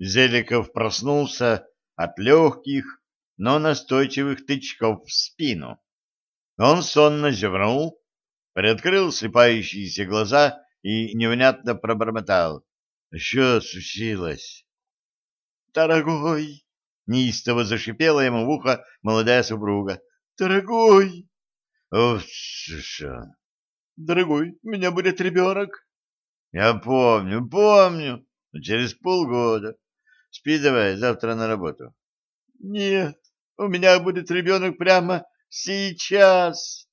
Зеликов проснулся от легких, но настойчивых тычков в спину. Он сонно зевнул, приоткрыл слепающиеся глаза и невнятно пробормотал. — Что случилось? — Дорогой! — неистово зашипела ему в ухо молодая супруга. — Дорогой! — Ох, что? — Дорогой, у меня будет ребенок. — Я помню, помню. Через полгода. Спи давай, завтра на работу. — Нет, у меня будет ребенок прямо сейчас.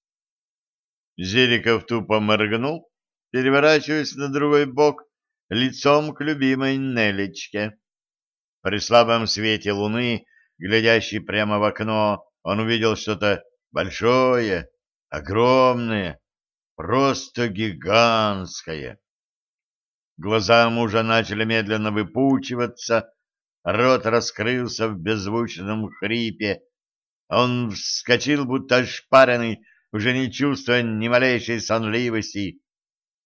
Зеликов тупо моргнул, переворачиваясь на другой бок, лицом к любимой Нелечке. При слабом свете луны, глядящей прямо в окно, он увидел что-то большое, огромное, просто гигантское. Глаза мужа начали медленно выпучиваться, рот раскрылся в беззвучном хрипе. Он вскочил, будто ошпаренный, уже не чувствуя ни малейшей сонливости.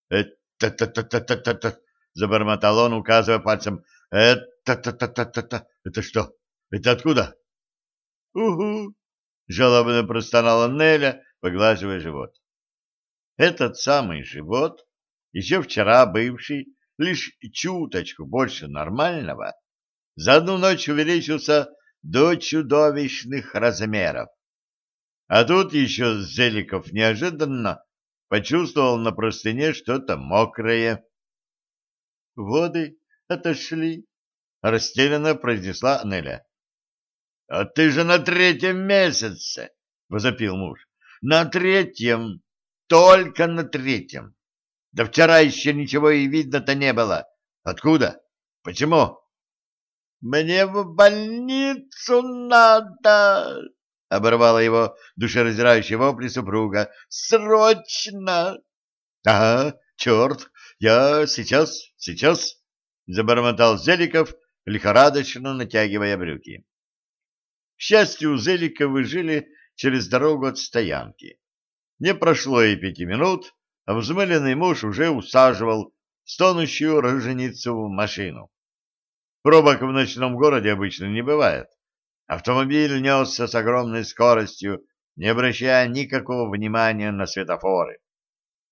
«Это-та-та-та-та-та-та!» — забормотал он, указывая пальцем. «Это-та-та-та-та-та! Это что? Это откуда?» «Угу!» — жалобно простонала Неля, поглаживая живот. Этот самый живот, еще вчера бывший лишь чуточку больше нормального, за одну ночь увеличился до чудовищных размеров. А тут еще Зеликов неожиданно почувствовал на простыне что-то мокрое. «Воды отошли», — растерянно произнесла Неля. «А ты же на третьем месяце!» — возопил муж. «На третьем! Только на третьем! Да вчера еще ничего и видно-то не было. Откуда? Почему?» «Мне в больницу надо!» — оборвала его душераздирающий вопли супруга. «Срочно!» «Ага, черт! Я сейчас, сейчас!» — забормотал Зеликов, лихорадочно натягивая брюки. К счастью, Зеликовы жили через дорогу от стоянки. Не прошло и пяти минут, а взмыленный муж уже усаживал стонущую роженицу в машину. Пробок в ночном городе обычно не бывает. Автомобиль несся с огромной скоростью, не обращая никакого внимания на светофоры.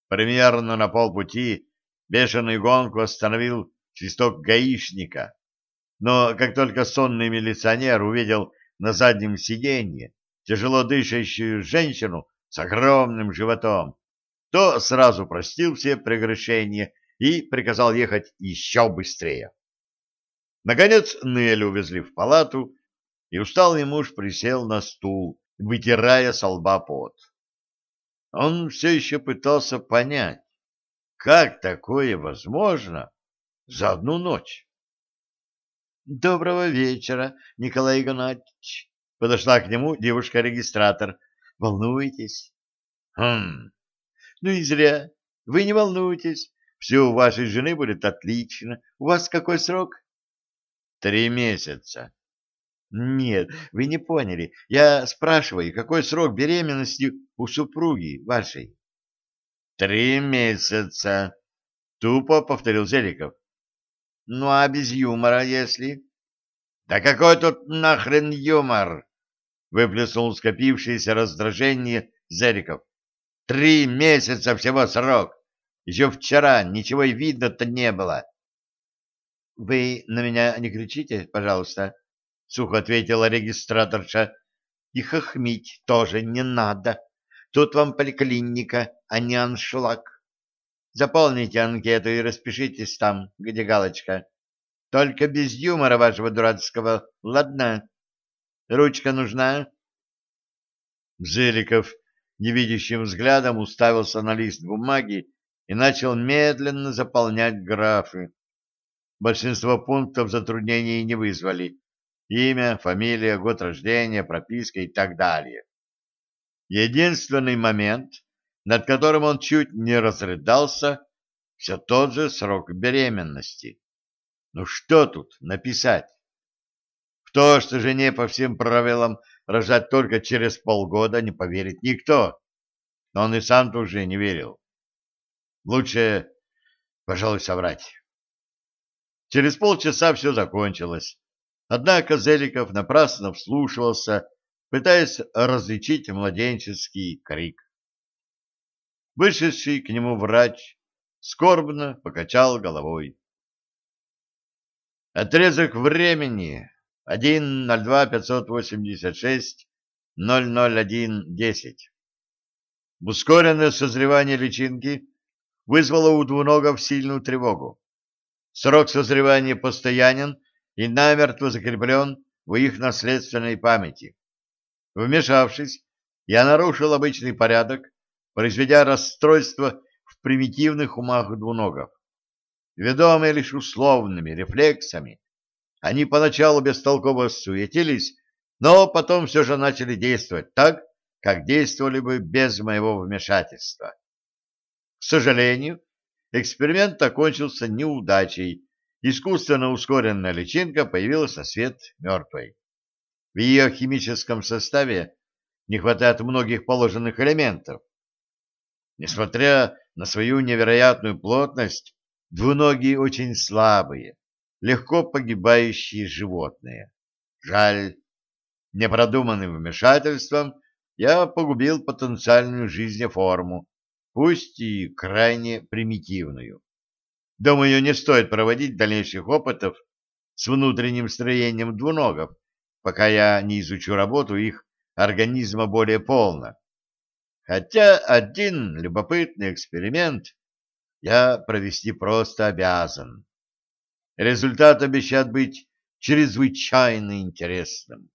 Примерно на полпути бешеную гонку остановил свисток гаишника. Но как только сонный милиционер увидел на заднем сиденье тяжело дышащую женщину с огромным животом, то сразу простил все прегрешения и приказал ехать еще быстрее. Наконец Нелю увезли в палату, и усталый муж присел на стул, вытирая со лба пот. Он все еще пытался понять, как такое возможно за одну ночь. «Доброго вечера, Николай Игнатьевич!» Подошла к нему девушка-регистратор. «Волнуетесь?» «Хм... Ну и зря. Вы не волнуйтесь. Все у вашей жены будет отлично. У вас какой срок?» Три месяца. Нет, вы не поняли. Я спрашиваю, какой срок беременности у супруги вашей? Три месяца. Тупо повторил Зеликов. Ну а без юмора, если? Да какой тут нахрен юмор? Выплеснул скопившееся раздражение Зеликов. Три месяца всего срок. Еще вчера ничего и видно-то не было. Вы на меня не кричите, пожалуйста, — сухо ответила регистраторша. — И хохмить тоже не надо. Тут вам поликлиника, а не аншлаг. Заполните анкету и распишитесь там, где галочка. Только без юмора вашего дурацкого, ладно? Ручка нужна? Зеликов невидящим взглядом уставился на лист бумаги и начал медленно заполнять графы. Большинство пунктов затруднений не вызвали. Имя, фамилия, год рождения, прописка и так далее. Единственный момент, над которым он чуть не разрыдался, все тот же срок беременности. Ну что тут написать? В то, что жене по всем правилам рожать только через полгода, не поверит никто. Но он и сам тоже не верил. Лучше, пожалуй, соврать. Через полчаса все закончилось. Однако Зеликов напрасно вслушивался, пытаясь различить младенческий крик. Вышедший к нему врач скорбно покачал головой. Отрезок времени 1.02.586.001.10. Ускоренное созревание личинки вызвало у двуногов сильную тревогу. Срок созревания постоянен и намертво закреплен в их наследственной памяти. Вмешавшись, я нарушил обычный порядок, произведя расстройство в примитивных умах двуногов. Ведомые лишь условными рефлексами, они поначалу бестолково суетились, но потом все же начали действовать так, как действовали бы без моего вмешательства. К сожалению, эксперимент окончился неудачей. Искусственно ускоренная личинка появилась на свет мертвой. В ее химическом составе не хватает многих положенных элементов. Несмотря на свою невероятную плотность, двуногие очень слабые, легко погибающие животные. Жаль, непродуманным вмешательством я погубил потенциальную жизнеформу, пусть и крайне примитивную. Думаю, не стоит проводить дальнейших опытов с внутренним строением двуногов, пока я не изучу работу их организма более полно. Хотя один любопытный эксперимент я провести просто обязан. Результат обещает быть чрезвычайно интересным.